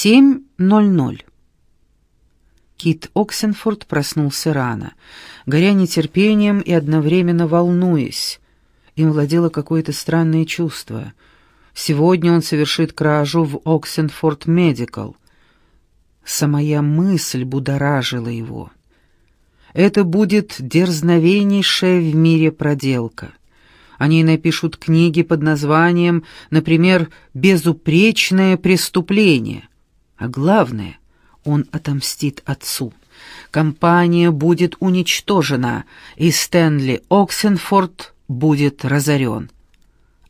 7.00. Кит Оксенфорд проснулся рано, горя нетерпением и одновременно волнуясь. Им владело какое-то странное чувство. Сегодня он совершит кражу в Оксенфорд Медикал. Самая мысль будоражила его. Это будет дерзновеннейшая в мире проделка. Они напишут книги под названием, например, «Безупречное преступление». А главное, он отомстит отцу. Компания будет уничтожена, и Стэнли Оксенфорд будет разорен.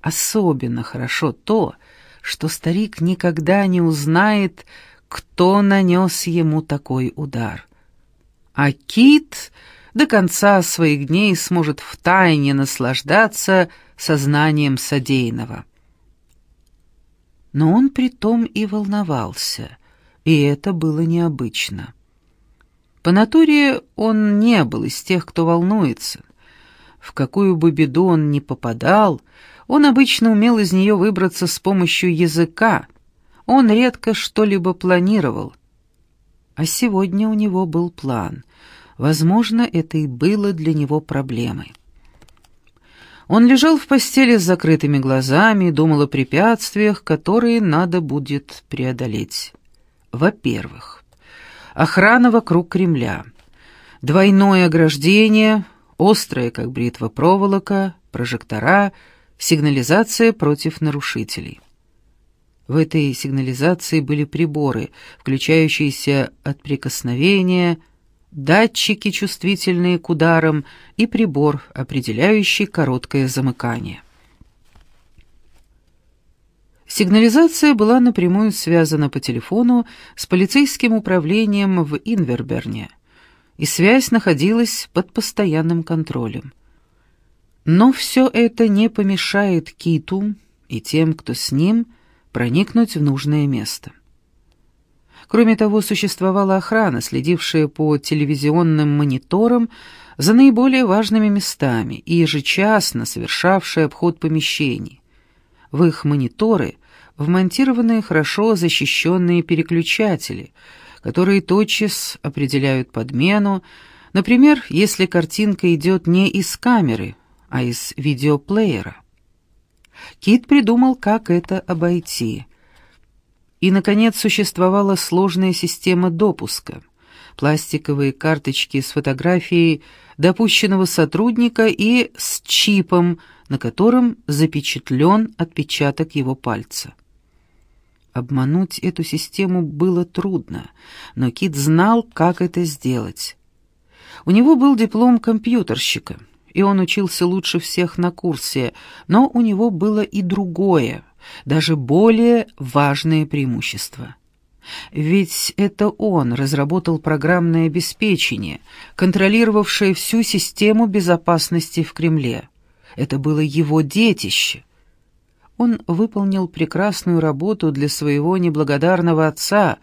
Особенно хорошо то, что старик никогда не узнает, кто нанес ему такой удар. А Кит до конца своих дней сможет втайне наслаждаться сознанием содеянного. Но он притом и волновался, и это было необычно. По натуре он не был из тех, кто волнуется. В какую бы беду он ни попадал, он обычно умел из нее выбраться с помощью языка. Он редко что-либо планировал. А сегодня у него был план. Возможно, это и было для него проблемой. Он лежал в постели с закрытыми глазами и думал о препятствиях, которые надо будет преодолеть. Во-первых, охрана вокруг Кремля, двойное ограждение, острая, как бритва, проволока, прожектора, сигнализация против нарушителей. В этой сигнализации были приборы, включающиеся от прикосновения, датчики, чувствительные к ударам, и прибор, определяющий короткое замыкание. Сигнализация была напрямую связана по телефону с полицейским управлением в Инверберне, и связь находилась под постоянным контролем. Но все это не помешает Киту и тем, кто с ним, проникнуть в нужное место. Кроме того, существовала охрана, следившая по телевизионным мониторам за наиболее важными местами и ежечасно совершавшая обход помещений. В их мониторы вмонтированы хорошо защищенные переключатели, которые тотчас определяют подмену, например, если картинка идет не из камеры, а из видеоплеера. Кит придумал, как это обойти — и, наконец, существовала сложная система допуска. Пластиковые карточки с фотографией допущенного сотрудника и с чипом, на котором запечатлен отпечаток его пальца. Обмануть эту систему было трудно, но Кит знал, как это сделать. У него был диплом компьютерщика, и он учился лучше всех на курсе, но у него было и другое — даже более важное преимущество. Ведь это он разработал программное обеспечение, контролировавшее всю систему безопасности в Кремле. Это было его детище. Он выполнил прекрасную работу для своего неблагодарного отца,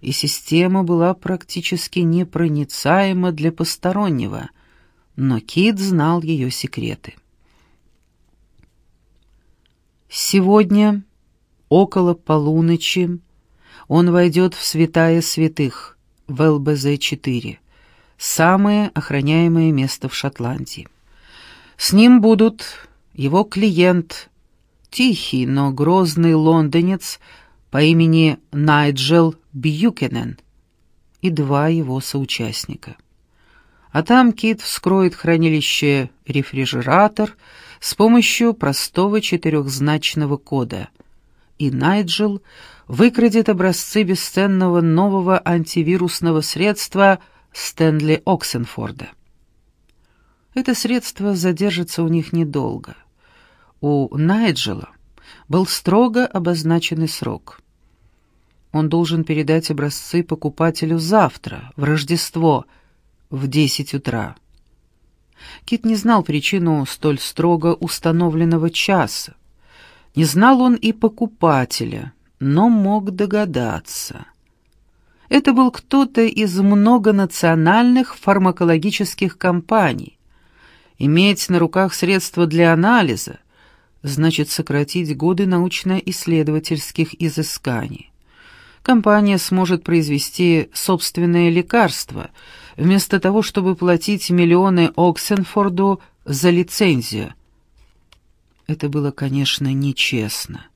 и система была практически непроницаема для постороннего, но Кит знал ее секреты. Сегодня, около полуночи, он войдет в святая святых, в ЛБЗ-4, самое охраняемое место в Шотландии. С ним будут его клиент, тихий, но грозный лондонец по имени Найджел Бьюкенен и два его соучастника. А там Кит вскроет хранилище рефрижератор — с помощью простого четырехзначного кода, и Найджел выкрадет образцы бесценного нового антивирусного средства Стэнли Оксенфорда. Это средство задержится у них недолго. У Найджела был строго обозначенный срок. Он должен передать образцы покупателю завтра, в Рождество, в 10 утра. Кит не знал причину столь строго установленного часа. Не знал он и покупателя, но мог догадаться. Это был кто-то из многонациональных фармакологических компаний. Иметь на руках средства для анализа значит сократить годы научно-исследовательских изысканий. Компания сможет произвести собственное лекарство, вместо того, чтобы платить миллионы Оксенфорду за лицензию. Это было, конечно, нечестно.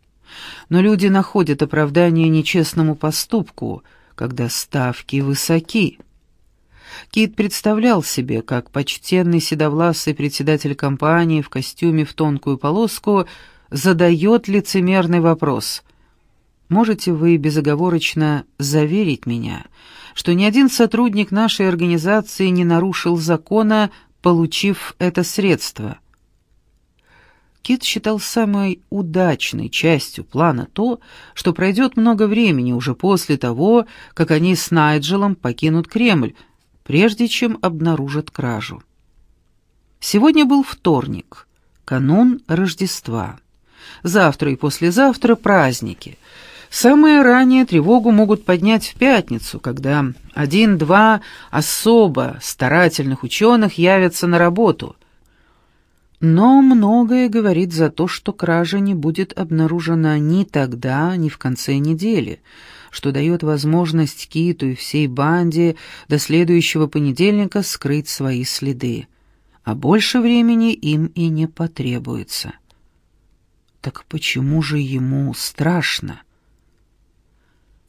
Но люди находят оправдание нечестному поступку, когда ставки высоки. Кит представлял себе, как почтенный седовласый председатель компании в костюме в тонкую полоску задает лицемерный вопрос. «Можете вы безоговорочно заверить меня, что ни один сотрудник нашей организации не нарушил закона, получив это средство?» Кит считал самой удачной частью плана то, что пройдет много времени уже после того, как они с Найджелом покинут Кремль, прежде чем обнаружат кражу. Сегодня был вторник, канун Рождества. Завтра и послезавтра праздники. Самое раннее тревогу могут поднять в пятницу, когда один-два особо старательных ученых явятся на работу. Но многое говорит за то, что кража не будет обнаружена ни тогда, ни в конце недели — что дает возможность Киту и всей банде до следующего понедельника скрыть свои следы, а больше времени им и не потребуется. Так почему же ему страшно?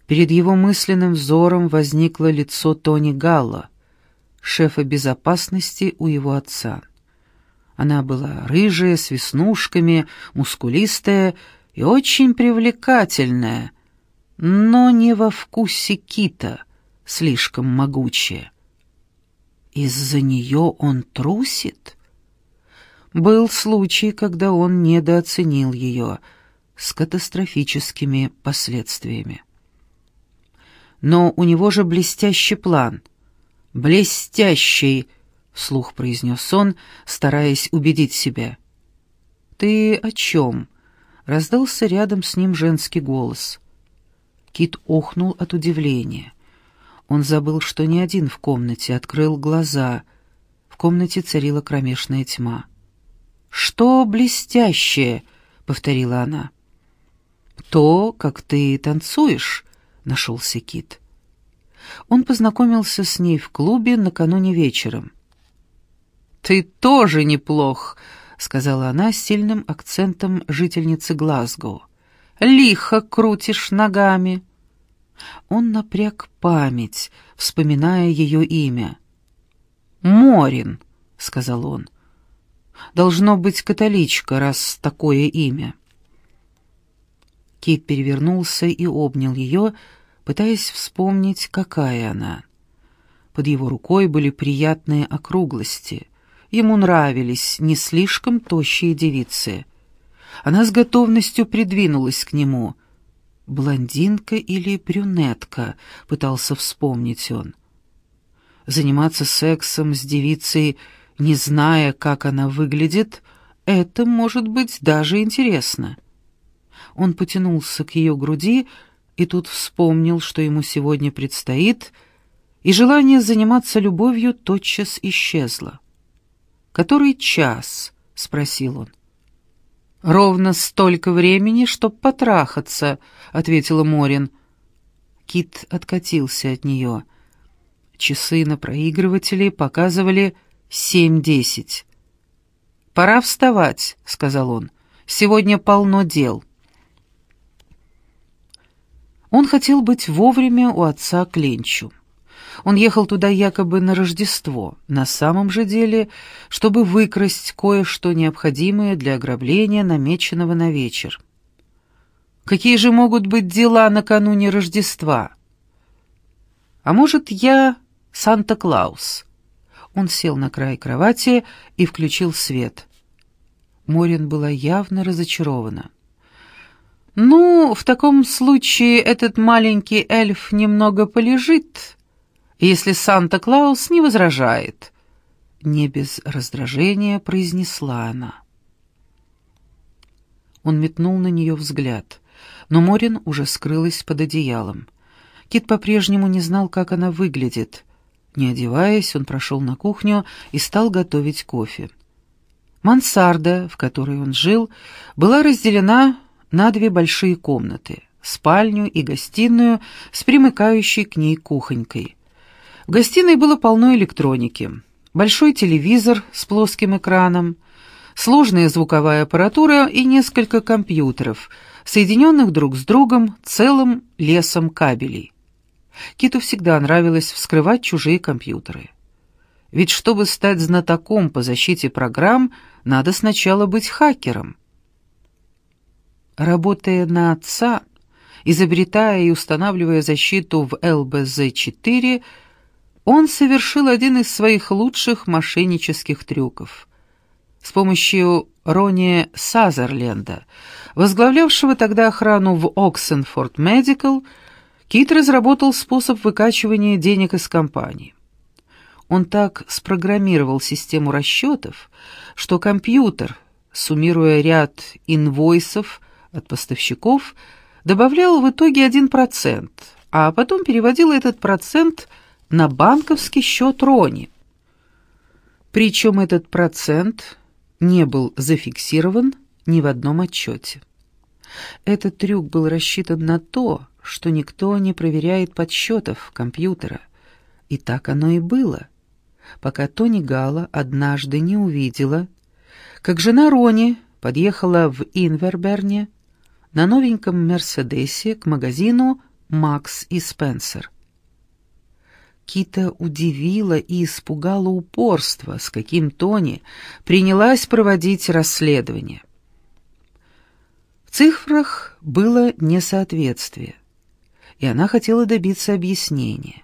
Перед его мысленным взором возникло лицо Тони Галла, шефа безопасности у его отца. Она была рыжая, с веснушками, мускулистая и очень привлекательная, но не во вкусе кита, слишком могучая. Из-за нее он трусит? Был случай, когда он недооценил ее с катастрофическими последствиями. Но у него же блестящий план. «Блестящий!» — вслух произнес он, стараясь убедить себя. «Ты о чем?» — раздался рядом с ним женский голос — Кит охнул от удивления. Он забыл, что не один в комнате, открыл глаза. В комнате царила кромешная тьма. «Что блестящее?» — повторила она. «То, как ты танцуешь», — нашелся Кит. Он познакомился с ней в клубе накануне вечером. «Ты тоже неплох», — сказала она с сильным акцентом жительницы Глазго. «Лихо крутишь ногами». Он напряг память, вспоминая ее имя. «Морин», — сказал он. «Должно быть католичка, раз такое имя». Кит перевернулся и обнял ее, пытаясь вспомнить, какая она. Под его рукой были приятные округлости. Ему нравились не слишком тощие девицы. Она с готовностью придвинулась к нему — блондинка или брюнетка, пытался вспомнить он. Заниматься сексом с девицей, не зная, как она выглядит, это может быть даже интересно. Он потянулся к ее груди и тут вспомнил, что ему сегодня предстоит, и желание заниматься любовью тотчас исчезло. «Который час?» — спросил он. «Ровно столько времени, чтоб потрахаться», — ответила Морин. Кит откатился от нее. Часы на проигрывателе показывали семь десять. «Пора вставать», — сказал он. «Сегодня полно дел». Он хотел быть вовремя у отца к. Он ехал туда якобы на Рождество, на самом же деле, чтобы выкрасть кое-что необходимое для ограбления, намеченного на вечер. Какие же могут быть дела накануне Рождества? А может, я Санта-Клаус? Он сел на край кровати и включил свет. Морин была явно разочарована. «Ну, в таком случае этот маленький эльф немного полежит, если Санта-Клаус не возражает». Не без раздражения произнесла она. Он метнул на нее взгляд, но Морин уже скрылась под одеялом. Кит по-прежнему не знал, как она выглядит. Не одеваясь, он прошел на кухню и стал готовить кофе. Мансарда, в которой он жил, была разделена на две большие комнаты. спальню и гостиную с примыкающей к ней кухонькой. В гостиной было полно электроники. Большой телевизор с плоским экраном, сложная звуковая аппаратура и несколько компьютеров, соединенных друг с другом целым лесом кабелей. Киту всегда нравилось вскрывать чужие компьютеры. Ведь чтобы стать знатоком по защите программ, надо сначала быть хакером. Работая на отца, изобретая и устанавливая защиту в ЛБЗ-4, он совершил один из своих лучших мошеннических трюков. С помощью Рони Сазерленда, возглавлявшего тогда охрану в Оксенфорд Медикал, Кит разработал способ выкачивания денег из компании. Он так спрограммировал систему расчетов, что компьютер, суммируя ряд инвойсов от поставщиков, добавлял в итоге 1%, а потом переводил этот процент на банковский счет Рони. Причем этот процент не был зафиксирован ни в одном отчете. Этот трюк был рассчитан на то, что никто не проверяет подсчетов компьютера. И так оно и было пока Тони Гала однажды не увидела, как жена Рони подъехала в Инверберне на новеньком «Мерседесе» к магазину «Макс и Спенсер». Кита удивила и испугала упорство, с каким Тони принялась проводить расследование. В цифрах было несоответствие, и она хотела добиться объяснения.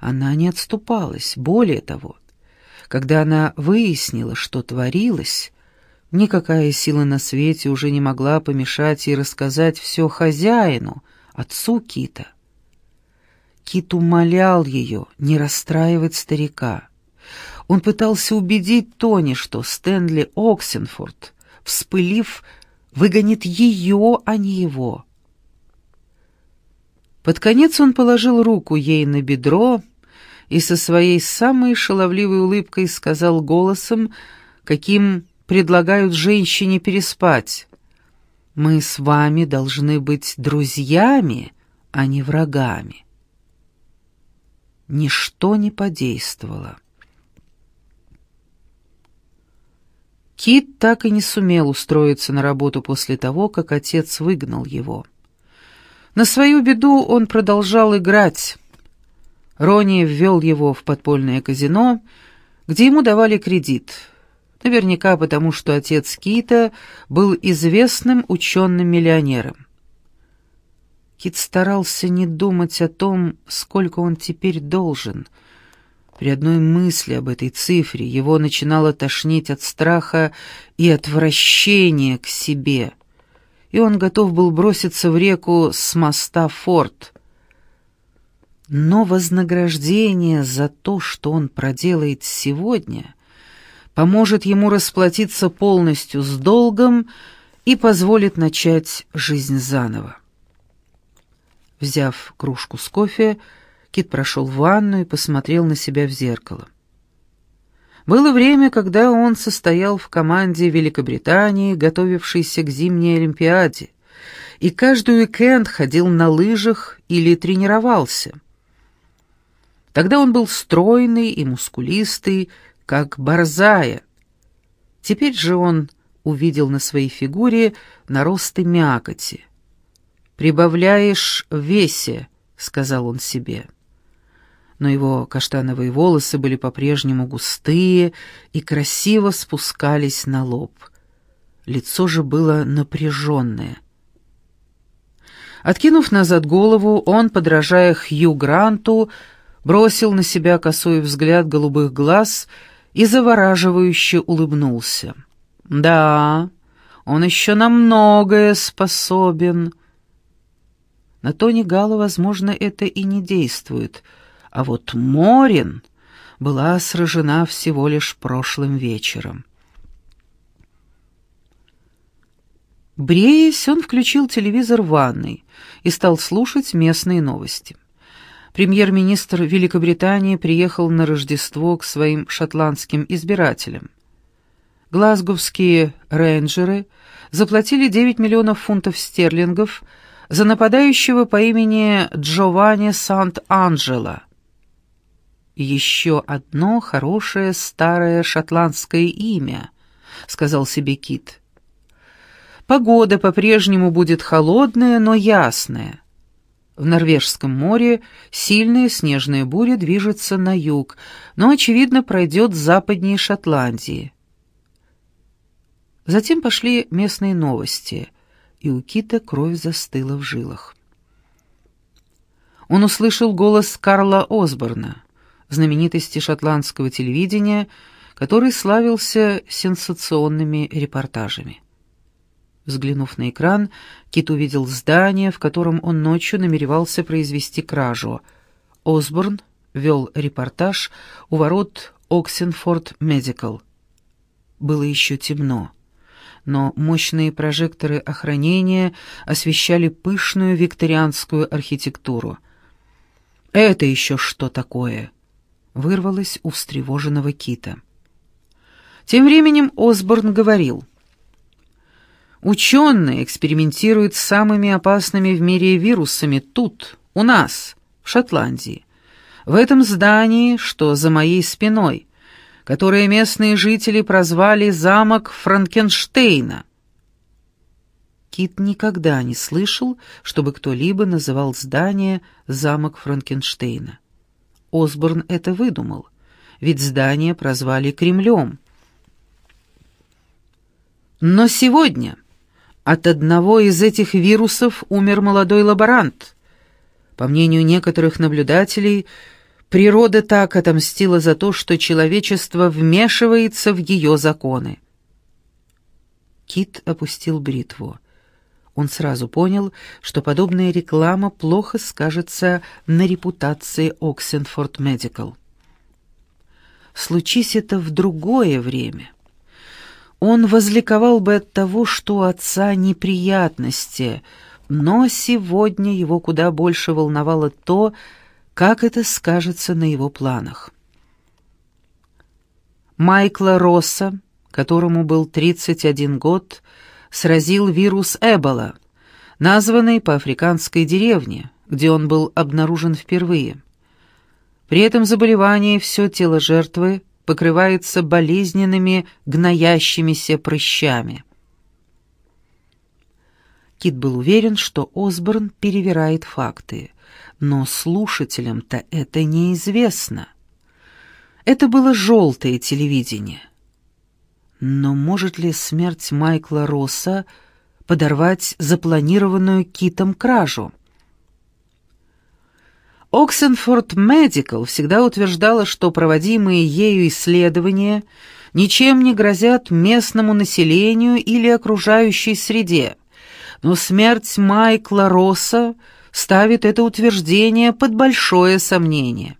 Она не отступалась, более того, когда она выяснила, что творилось, никакая сила на свете уже не могла помешать ей рассказать все хозяину, отцу Кита. Кит умолял ее не расстраивать старика. Он пытался убедить Тони, что Стэнли Оксенфорд, вспылив, выгонит ее, а не его. Под конец он положил руку ей на бедро и со своей самой шаловливой улыбкой сказал голосом, каким предлагают женщине переспать. «Мы с вами должны быть друзьями, а не врагами». Ничто не подействовало. Кит так и не сумел устроиться на работу после того, как отец выгнал его. На свою беду он продолжал играть. Рони ввел его в подпольное казино, где ему давали кредит. Наверняка потому, что отец Кита был известным ученым-миллионером. Кит старался не думать о том, сколько он теперь должен. При одной мысли об этой цифре его начинало тошнить от страха и отвращения к себе — и он готов был броситься в реку с моста Форт. Но вознаграждение за то, что он проделает сегодня, поможет ему расплатиться полностью с долгом и позволит начать жизнь заново. Взяв кружку с кофе, Кит прошел в ванну и посмотрел на себя в зеркало. Было время, когда он состоял в команде Великобритании, готовившейся к зимней Олимпиаде, и каждый уикенд ходил на лыжах или тренировался. Тогда он был стройный и мускулистый, как борзая. Теперь же он увидел на своей фигуре наросты мякоти. «Прибавляешь в весе», — сказал он себе но его каштановые волосы были по-прежнему густые и красиво спускались на лоб. Лицо же было напряженное. Откинув назад голову, он, подражая Хью Гранту, бросил на себя косой взгляд голубых глаз и завораживающе улыбнулся. «Да, он еще на многое способен». На Тони Гала, возможно, это и не действует — а вот Морин была сражена всего лишь прошлым вечером. Бреясь, он включил телевизор в ванной и стал слушать местные новости. Премьер-министр Великобритании приехал на Рождество к своим шотландским избирателям. Глазговские рейнджеры заплатили 9 миллионов фунтов стерлингов за нападающего по имени Джованни Сант-Анджело. «Еще одно хорошее старое шотландское имя», — сказал себе Кит. «Погода по-прежнему будет холодная, но ясная. В Норвежском море сильная снежная буря движется на юг, но, очевидно, пройдет западнее Шотландии. Затем пошли местные новости, и у Кита кровь застыла в жилах. Он услышал голос Карла Осборна, знаменитости шотландского телевидения, который славился сенсационными репортажами. Взглянув на экран, Кит увидел здание, в котором он ночью намеревался произвести кражу. Осборн вел репортаж у ворот Оксенфорд Медикал. Было еще темно, но мощные прожекторы охранения освещали пышную викторианскую архитектуру. «Это еще что такое?» — вырвалось у встревоженного Кита. Тем временем Осборн говорил — Ученые экспериментируют с самыми опасными в мире вирусами тут, у нас, в Шотландии. В этом здании, что за моей спиной, которое местные жители прозвали «замок Франкенштейна». Кит никогда не слышал, чтобы кто-либо называл здание «замок Франкенштейна». Осборн это выдумал, ведь здание прозвали Кремлем. Но сегодня от одного из этих вирусов умер молодой лаборант. По мнению некоторых наблюдателей, природа так отомстила за то, что человечество вмешивается в ее законы. Кит опустил бритву. Он сразу понял, что подобная реклама плохо скажется на репутации Оксенфорд Медикал. Случись это в другое время — он возликовал бы от того, что у отца неприятности, но сегодня его куда больше волновало то, как это скажется на его планах. Майкла Росса, которому был 31 год, сразил вирус Эбола, названный по африканской деревне, где он был обнаружен впервые. При этом заболевании все тело жертвы покрывается болезненными гноящимися прыщами. Кит был уверен, что Осборн перевирает факты, но слушателям-то это неизвестно. Это было желтое телевидение. Но может ли смерть Майкла Росса подорвать запланированную Китом кражу? Оксенфорд Медикал всегда утверждала, что проводимые ею исследования ничем не грозят местному населению или окружающей среде, но смерть Майкла Росса ставит это утверждение под большое сомнение.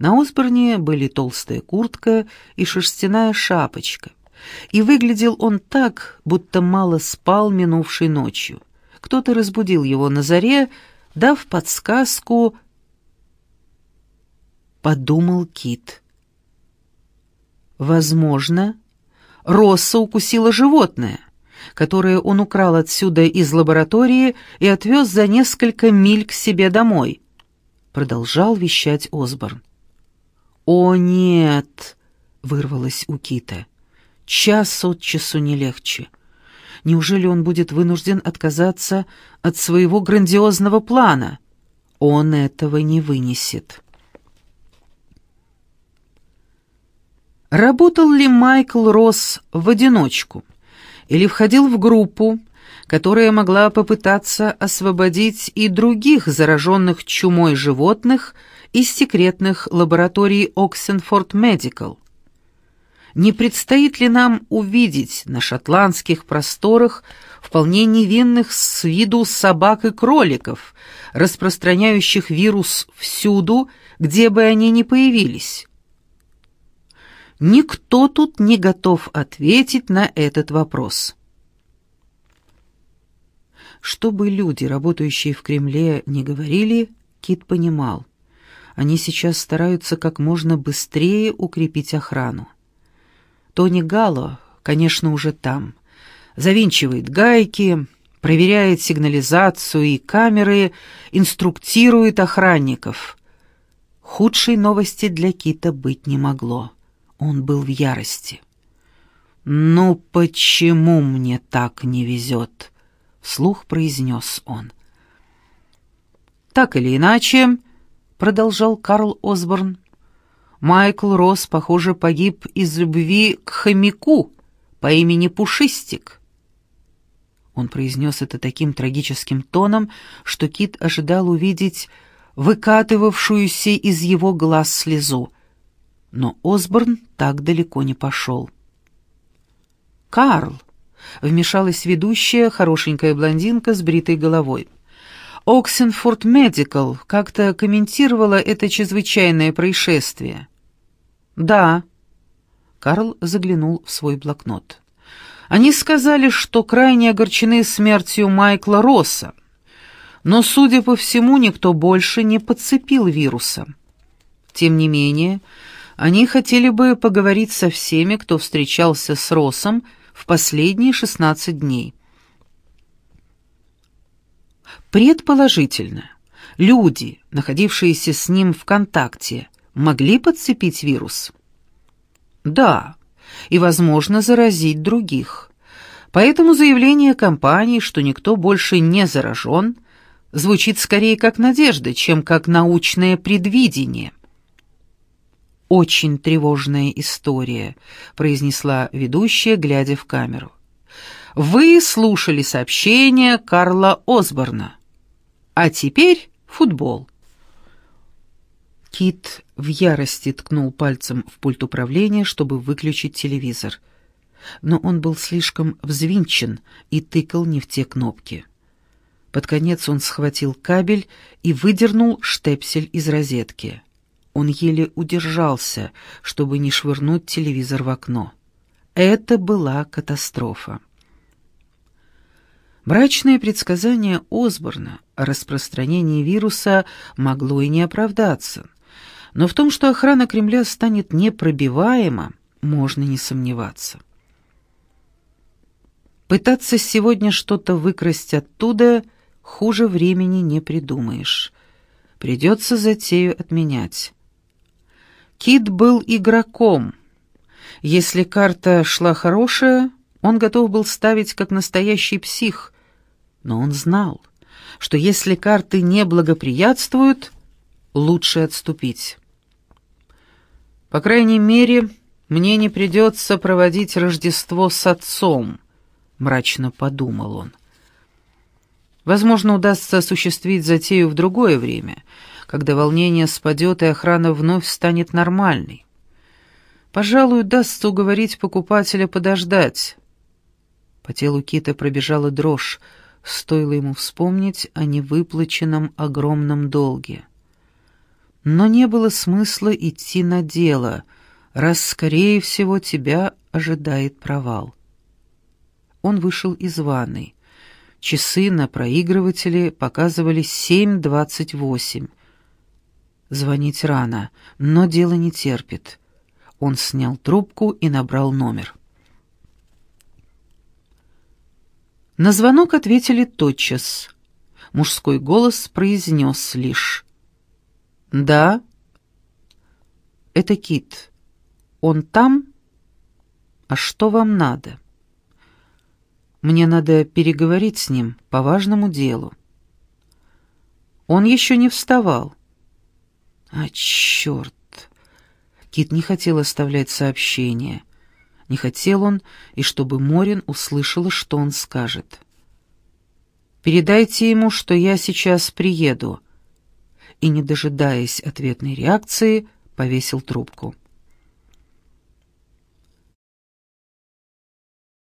На Осборне были толстая куртка и шерстяная шапочка, и выглядел он так, будто мало спал минувшей ночью. Кто-то разбудил его на заре, дав подсказку, подумал Кит. Возможно, Росса укусила животное, которое он украл отсюда из лаборатории и отвез за несколько миль к себе домой. Продолжал вещать Осборн. «О, нет!» — вырвалось у Кита. «Час от часу не легче. Неужели он будет вынужден отказаться от своего грандиозного плана? Он этого не вынесет. Работал ли Майкл Росс в одиночку или входил в группу, которая могла попытаться освободить и других зараженных чумой животных из секретных лабораторий Оксенфорд Медикал? Не предстоит ли нам увидеть на шотландских просторах вполне невинных с виду собак и кроликов, распространяющих вирус всюду, где бы они ни появились? Никто тут не готов ответить на этот вопрос. Что бы люди, работающие в Кремле, не говорили, Кит понимал. Они сейчас стараются как можно быстрее укрепить охрану. Тони Гало, конечно, уже там. Завинчивает гайки, проверяет сигнализацию и камеры, инструктирует охранников. Худшей новости для Кита быть не могло. Он был в ярости. «Ну почему мне так не везет?» — вслух произнес он. «Так или иначе», — продолжал Карл Осборн, — «Майкл Росс, похоже, погиб из любви к хомяку по имени Пушистик». Он произнес это таким трагическим тоном, что Кит ожидал увидеть выкатывавшуюся из его глаз слезу. Но Осборн так далеко не пошел. «Карл!» — вмешалась ведущая, хорошенькая блондинка с бритой головой. «Оксенфорд Медикал как-то комментировала это чрезвычайное происшествие». «Да». Карл заглянул в свой блокнот. «Они сказали, что крайне огорчены смертью Майкла Росса, но, судя по всему, никто больше не подцепил вируса. Тем не менее, они хотели бы поговорить со всеми, кто встречался с Россом, в последние 16 дней. Предположительно, люди, находившиеся с ним в контакте, могли подцепить вирус? Да, и, возможно, заразить других. Поэтому заявление компании, что никто больше не заражен, звучит скорее как надежда, чем как научное предвидение – «Очень тревожная история», — произнесла ведущая, глядя в камеру. «Вы слушали сообщение Карла Осборна. А теперь футбол». Кит в ярости ткнул пальцем в пульт управления, чтобы выключить телевизор. Но он был слишком взвинчен и тыкал не в те кнопки. Под конец он схватил кабель и выдернул штепсель из розетки. Он еле удержался, чтобы не швырнуть телевизор в окно. Это была катастрофа. Брачное предсказание Осборна о распространении вируса могло и не оправдаться. Но в том, что охрана Кремля станет непробиваема, можно не сомневаться. Пытаться сегодня что-то выкрасть оттуда хуже времени не придумаешь. Придется затею отменять. Кит был игроком. Если карта шла хорошая, он готов был ставить как настоящий псих. Но он знал, что если карты не благоприятствуют, лучше отступить. По крайней мере, мне не придется проводить Рождество с отцом, мрачно подумал он. Возможно, удастся осуществить затею в другое время — когда волнение спадет и охрана вновь станет нормальной. Пожалуй, удастся уговорить покупателя подождать. По телу Кита пробежала дрожь, стоило ему вспомнить о невыплаченном огромном долге. Но не было смысла идти на дело, раз, скорее всего, тебя ожидает провал. Он вышел из ванной. Часы на проигрывателе показывали семь двадцать восемь. Звонить рано, но дело не терпит. Он снял трубку и набрал номер. На звонок ответили тотчас. Мужской голос произнес лишь «Да». «Это Кит. Он там? А что вам надо?» «Мне надо переговорить с ним по важному делу». Он еще не вставал. А, черт! Кит не хотел оставлять сообщение. Не хотел он, и чтобы Морин услышала, что он скажет. «Передайте ему, что я сейчас приеду». И, не дожидаясь ответной реакции, повесил трубку.